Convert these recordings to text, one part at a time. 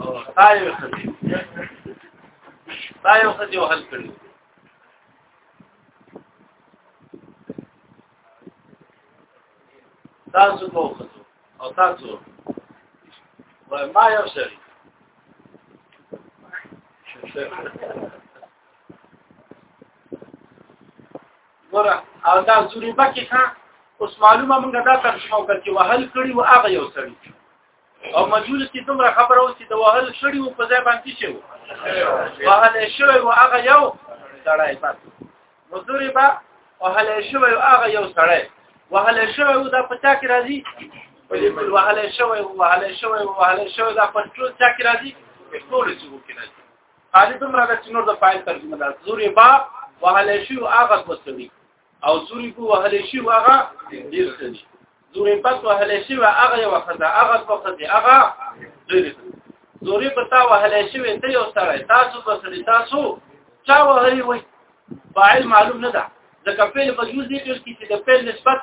او تایو خدي تایو خدي وهل کړی تاسو کو خدو او تاسو وای ما یو سری ګوره او دا زوري بکې ښه اوس معلومه موږ دا ترجمه وکړه چې وهل کړي و هغه یو سړی او مجهول کې دومره خبره اوس چې د وهل شړی او په ځای باندې شي وهل شوی او هغه یو سړی پات مزوري با وهل شوی او هغه یو سړی وهل شوی او دا په چا کې راځي په دې په وهل شوی او وهل شوی او وهل شوی دا په ټول چا کې راځي په ټول چې وکړي راځي حالې دومره د نور د فایل ترجمه ده زوري با وهل شوی او هغه وسوي او سوري کو وهل شي هغه ډیر ښه دي زوري پس وهل شي هغه یو خزه هغه په خزه هغه ډیر زوري په تا وهل شي ته یو سره تاسو په سره تاسو چا وهلي وي فاعل معلوم نه ده ځکه فعل مجوز دي چې د فعل نسبت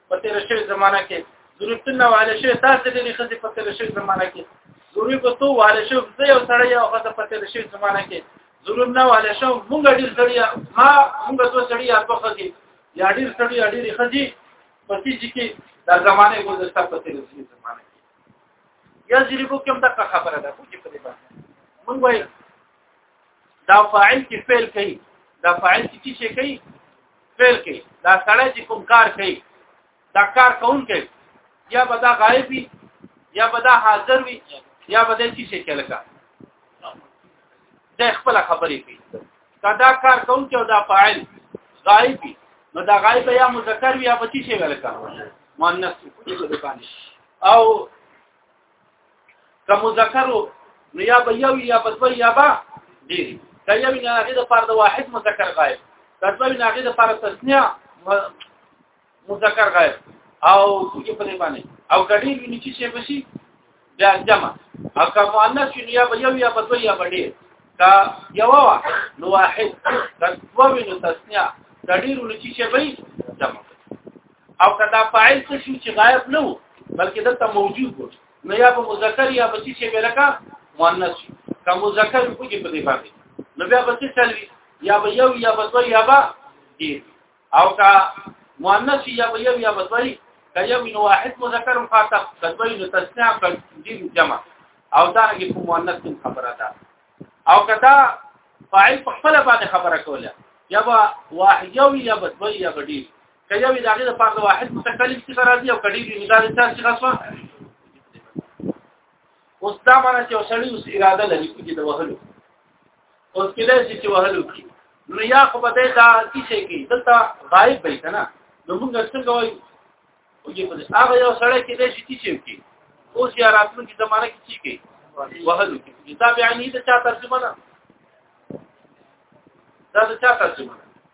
په تیر شوی زمانہ کې ضرورتونه والي شوی تاسو د دې خزې په تیر شوی زمانہ کې ضروري په تو والي شوی زه یو سړی یو خزه په تیر شوی زمانہ کې ضرور نه والي شو مونږ ډیر سړی ما مونږ دوه سړی یا په خزې یا ډیر سړی یا ډیر خزې په تیږي کې دا زمانه ګذشته په تیر شوی زمانه کې یا ځری کو کوم دا خبره ده کوجی په دې باندې مونږ وایي دا فاعل کې فعل کوي دا فاعل کې څه کوي فعل کې دا سړی چې کوم کار کوي دا کار کوم کوي یا به دا غایب وي یا به دا حاضر وي یا به د چی شي کلکا د خپل خبرې کوي کدا کار کوم چې دا فاعل غایب وي نو دا غایب یا مذکر وي یا به چی شي کلکا مؤنث او که مذکر نو یا به یو یا به دوی یا به ډیر دا یو نه هغه د فرد واحد مذکر غایب دا دوی نه هغه د فرد تسنیه مذکر غایب او څه په دې باندې او کډی ویني چې څه بشي بیا جمع او که مؤنث ویني یا به یو یا به دوی یا به ډیر دا یو وا نو واحد دا دوی نو تسنیه کډی ویني چې څه به جمع او کدا فاعل څه شو چې غائب نه وو بلکې دلته موجود وو نو یا په مذکر یا په چې ولکه مؤنث شي که مذکر کوجه په دې باندې نو بیا به څه چلوي یا به یو یا به دوه یا به دې او که مؤنث یا به یو یا به دوه که یو نو واحد مذکر مخاطب کدوې نو تسنیه په دې جمع او دا کې کوم مؤنث خبره ده او کدا فاعل په خپل باندې خبره کوله یا به واحد یو یا به دوه یا به دې که یو د هغې لپاره د واحد متکلف څخه راځي او که ډېر وي نو دا د چا څخه شوه اوس دا معنی چې یو سړی اوس اراده لري کوي د وهلو اوس کله چې وهلو کوي نو یا خو به دا کیسه کوي دلته غایب وي که نه نو موږ څنګه وایو وګي په هغه یو سړی کې د شي کیسه کوي اوس یا راتلونکي زمانه کې چی کوي وهلو کوي دا بیانې د چا ترجمه نه دا د چا ترجمه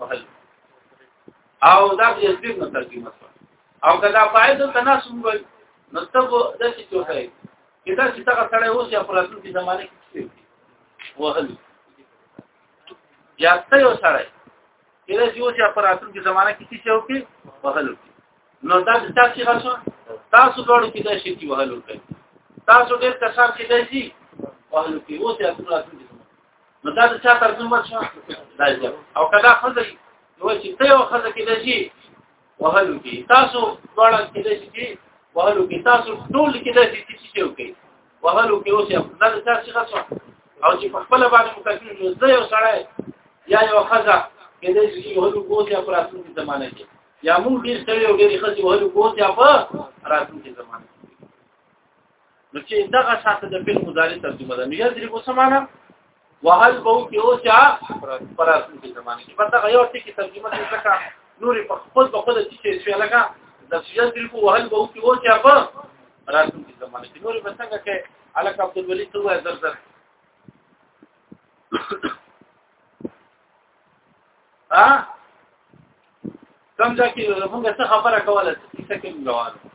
وهل او دا یې دې نه ترجمه او کدا فائدو تناسب وي نو ته د څه چوکای کدا چې تاسو سره اوس یا پراتون کې زمانه کې وهل یا ته یو سره کله چې اوس یا پراتون کې زمانه کې څه وکي وهل نو دا تاسو غوښه تاسو ډول کې دا شي وهل وکړي تاسو ډېر کسان کې دی وهل کې اوس یا پراتون کې نو دا چا ترجمه شو دا یو او کدا خزه نو چې ته یو خزه کې دشي وهلو کې تاسو ډوړل کې دشي کې وهلو کې تاسو ټول کې دشي چې څه یو کې وهلو کې اوس یو دا چا څه خاصه او چې په خپل باندې متکلم نو زه یو سره یا یو خزه کې دشي چې وهلو کو چې پر اساس کې زمانه کې یا موږ ډیر سره یو ډیر خزه وهلو کو چې په راتلونکي زمانه نو چې دغه شاته د فعل مضارع ترجمه ده نو یضرب سمانا وهل بو کې او چا پراتو کې زمانه کې پته غيو ټي کې ترجمه دې ځکه نور په خپل په خپل چې چې شو لکه د یضرب وهل بو کې او چا په راتو کې زمانه کې نور په څنګه کې الک عبد الولي تو زر زر ها کوم ځکه موږ څه خبره کوله چې څه کې روانه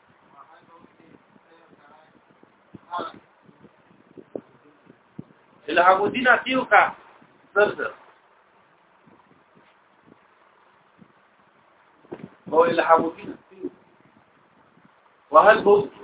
الهام الدین اتیو کا سر سر هو الهام الدین اتیو وهل بوت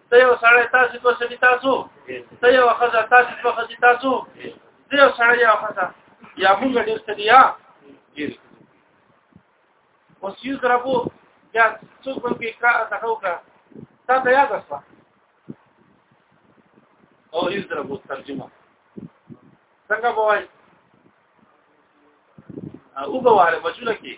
ته یو سړی تاسو دوه سړي تاسو ته یو خزه تاسو دوه خزه تاسو ته یو سړی یو خزه یا موږ ډېر سړي یا اوس یو دربو بیا څوک په کې کا تاسو کا تا ته یاد اسوا او یو دربو ترجمه څنګه بوای او بواله بچو لکه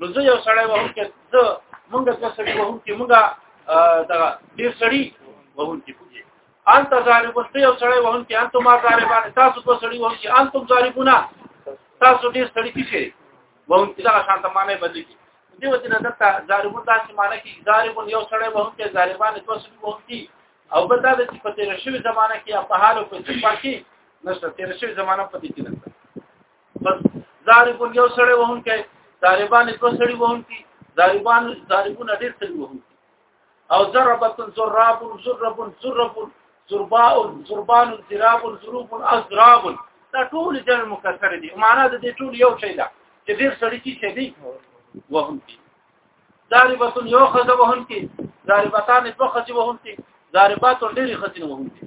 نو زه یو سړی وهم کې زه مونږ د سړی وهم کې مونږ دا ډیر سړی وهم کې پوجي انت ظالمون ته یو سړی وهم کې انتم ما ظالمان تاسو په سړی وهم کې انتم ظالمون تاسو ډیر سړی کې شي وهم کې دا شانت معنی بدل کی دی وته نه دته ظالمون تاسو معنی کې ظالمون یو سړی وهم کې ظالمان تاسو وهم کې او بل دا چې په تیر شوی زمانہ کې په حالو په څیر کې نشته تیر شوی زمانہ په دې کې نشته بس ضارب یو سړی وهم کې ضاربان دو سړی وهم کې ضاربان ضاربون ډیر سړی وهم کې او ضربت ضراب ضرب ضرب ضرباء ضربان ضراب ضروب اضراب دا ټول جمع مکسر دي معنا د دې ټول یو شی ده چې ډیر سړی چې شی دی وهم کې ضاربت یو خزه وهم کې ضاربتان دو خزه وهم کې ضاربات ډیر خزه وهم کې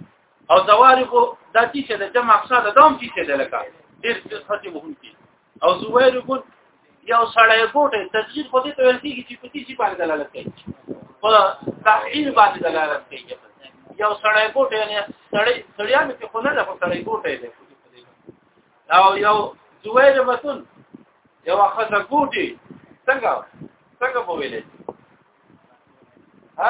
او زوارق دا چې څه د جمع اقصا د دوم چې څه د لکه ډېر څه خاطر مهم دي او زوارق یو سړی کوټه تدریج خو دې ته ویل کېږي چې پتی شي باندې دلالت کوي په تحلیل باندې دلالت کوي یو سړی کوټه یعنی سړی سړیان په خونه ده په سړی کوټه دی او یو زویر متون یو خزه کوټي څنګه څنګه په ویلې ها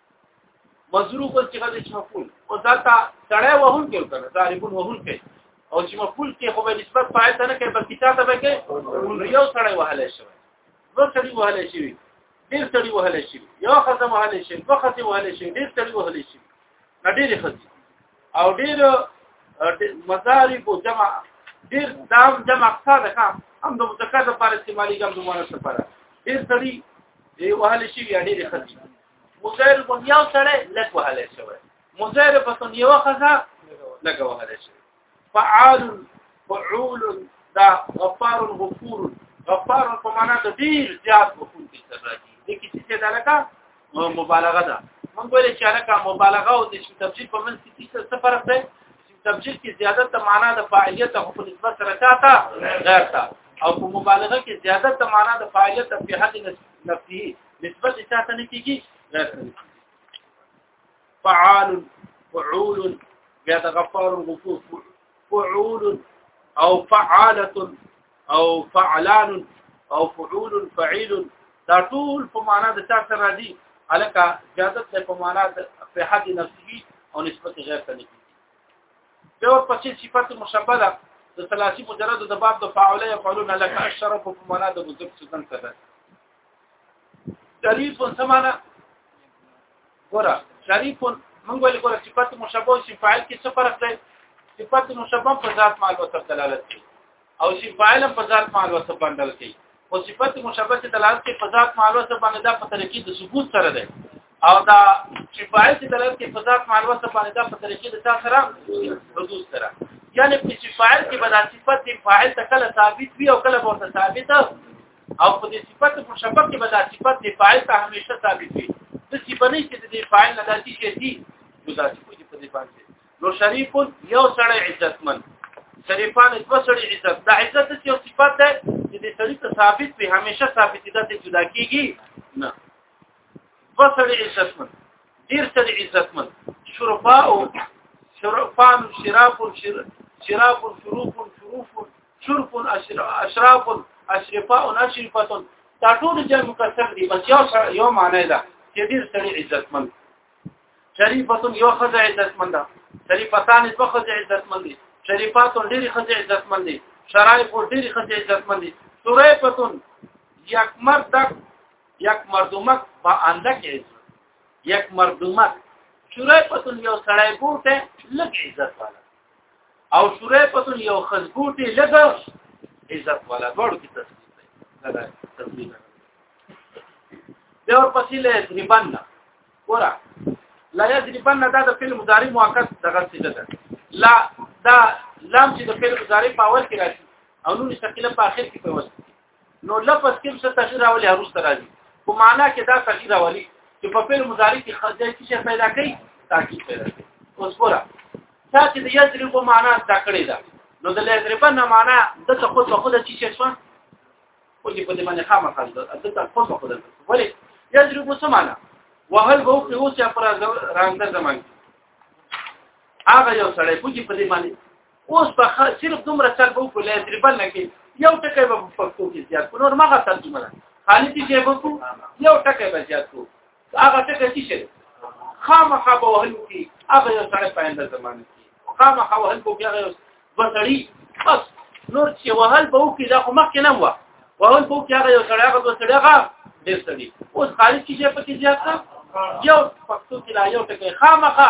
مضروب چې غږ چې مفعول او دا تا سړی وهون کې کنه ظالمون وهون کې او چې مفعول کې خو به نسبت فاعل ته نه کوي بلکې تا ته به کې یو سړی وهل شي دوه سړي وهل شي ډیر سړي وهل شي یو خزه وهل شي دوه خزه وهل شي ډیر سړي وهل شي ډیر خزه او ډیر مضارب او جمع ډیر دام جمع اقصاد کا هم د مذکر لپاره استعمالي هم د مؤنث لپاره ډیر سړي وهل شي یا ډیر خزه مزیر بن یو سره لک وهل شوی مزیر بن یو خزه لک وهل شوی فعال فعول دا غفار غفور غفار په معنا د ډیر زیات غفور دي سره راځي د کیسې څه دلته مبالغه ده مونږ ویل چې الکه مبالغه او د اسم تبجیل په منځ کې څه فرق دی اسم تبجیل کې زیادت د معنا د فاعلیت او په نسبت سره چاته غیر تا او په مبالغه کې زیادت د معنا د فاعلیت په حد نفسي نسبت چاته نه کیږي فعال فعول بیا د غفار غفور فعول او فعاله او فعلان او فعول فعيل دا ټول په معنا د چا سره دي الکه زیادت له په معنا د په حد نفسي او نسبت غیر ته نه کیږي دا ورپسې صفات مشبهه ده د ثلاثي مجرد د باب د فاعله يفعلون لك الشرف په معنا د مذکر څخه ده شریف سمانا ګوره شریف موږ ویل ګوره صفات مشابه او فاعل کې څه فرق دی صفات مشابه په ذات مال او دلالت کوي او چې فاعل هم په ذات مال وسه باندې کوي او صفت مشابه چې دلالت کوي په ذات مال وسه باندې دا په طریقې د ثبوت سره ده او دا چې فاعل چې دلالت کوي په ذات مال وسه باندې دا په طریقې د تا سره حدود سره یعنی په فاعل کې به د صفت فاعل ته کله ثابت وي او کله ورته ثابت او په دې صفت مشبه کې به دا صفت د فاعل ته همیشه ثابت وي د صفت نه چې د فاعل نه داسي شي دي دا صفت په دې باندې نو شریف یو سړی عزتمن شریفان دو سړی عزت دا عزت چې یو صفت ده چې د سړی ته ثابت وي همیشه ثابت ده چې جدا کیږي نه دو سړی عزتمن ډیر سړی عزتمن شرفاء شرفان شراب شراب شروف شروف شرف اشراف اشرفاء اشرفه دا ټول جمع مکسر دي بس یو سره یو معنی ده چې ډیر سړي عزتمن شریفه یو خزه عزتمن ده شریفتان دوه خزه عزتمن دي شریفات ډیر خزه عزتمن دي شرایف ډیر خزه عزتمن دي شریفتون یک مردک یک مردمک با اندک عزت یک مردمک شریفتون یو سړی ګوته لږ عزت والا او سوره پتون یو خزبوټي لګا عزت والا ورو کې تصدیق دی دا تصدیق دی اور پسې له ریبان ورا لا یذربن دا د فعل مضارع مؤکد دغه څه ده لا دا لام چې د فعل مضارع په اول کې راځي او نون ثقيله په اخر کې په وسط نو لفظ کې څه تغییر راولي هر څه راځي په معنا کې دا تغییر راولي چې په فعل مضارع کې خدای څه پیدا کوي تاکید پیدا کوي اوس ګوره چې د یضرب معنا تکړه ده نو د یضرب نه معنا د څه خود په خود چې څه شو او دې په دې باندې خامخا د څه خود په خود ولې یضرب څه معنا وهل به په اوس یا پر رانګ زمان هغه یو سړی پوجي په دې باندې اوس به صرف دومره څه به په لاره دربل نه کې یو ټکی به په پښتو کې زیات کو نور مغه ترجمه ده خالي چې به کو یو ټکی به زیات کو هغه ټکی چې شي خامخا به وهل کې هغه یو سره په انده زمانه کې خامخا وهل کو هغه یو بسړي بس نور چې وهل به وکي دا خو مخکې نه و وهل به وکي هغه یو سره هغه بسړي هغه ډېر سړي اوس خالي چې په کې زیات یو پښتو کې لا یو ټکی خامخا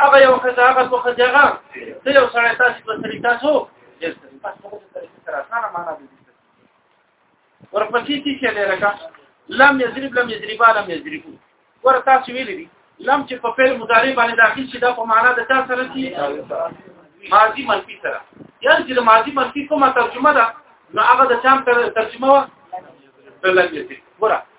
هغه یو خزه هغه دوه خزه هغه ته یو سره تاسو په سری تاسو جلسه بس په دې سره سره سره معنا دي ورپسې چې څه دی لکه لم یضرب لم یضرب لم یضرب ور تاسو ویل دي لم چې په فعل مضارع باندې داخل شي دا په معنا د تاسو سره شي ماضی منفی سره یعنی چې ماضی منفی کومه ترجمه ده نو هغه د چام ترجمه و لم یضرب ګوره